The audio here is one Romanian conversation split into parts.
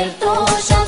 desierto ya.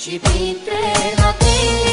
Și printre lacrimi